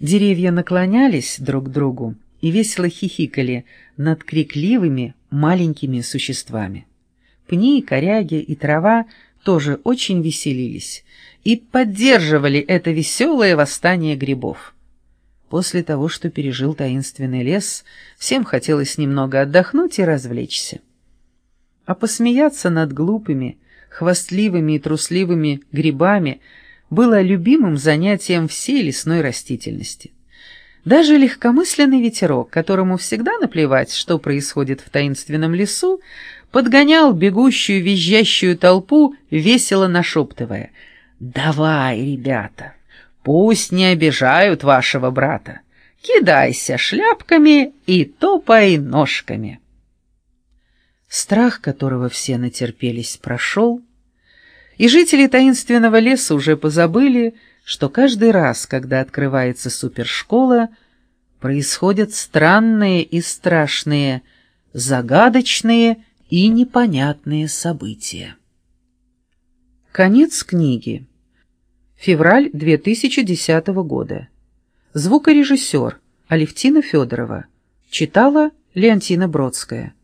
Деревья наклонялись друг к другу и весело хихикали над крикливыми маленькими существами. Пни, коряги и трава тоже очень веселились и поддерживали это веселое восстание грибов. После того, что пережил таинственный лес, всем хотелось немного отдохнуть и развлечься. А посмеяться над глупыми, хвастливыми и трусливыми грибами было любимым занятием всей лесной растительности. Даже легкомысленный ветерок, которому всегда наплевать, что происходит в таинственном лесу, подгонял бегущую визжащую толпу, весело нашептывая «Давай, ребята, пусть не обижают вашего брата, кидайся шляпками и топай ножками». Страх, которого все натерпелись, прошел, и жители таинственного леса уже позабыли, что каждый раз, когда открывается супершкола, происходят странные и страшные, загадочные и непонятные события. Конец книги. Февраль 2010 года. Звукорежиссер Алевтина Федорова. Читала Леонтина Бродская.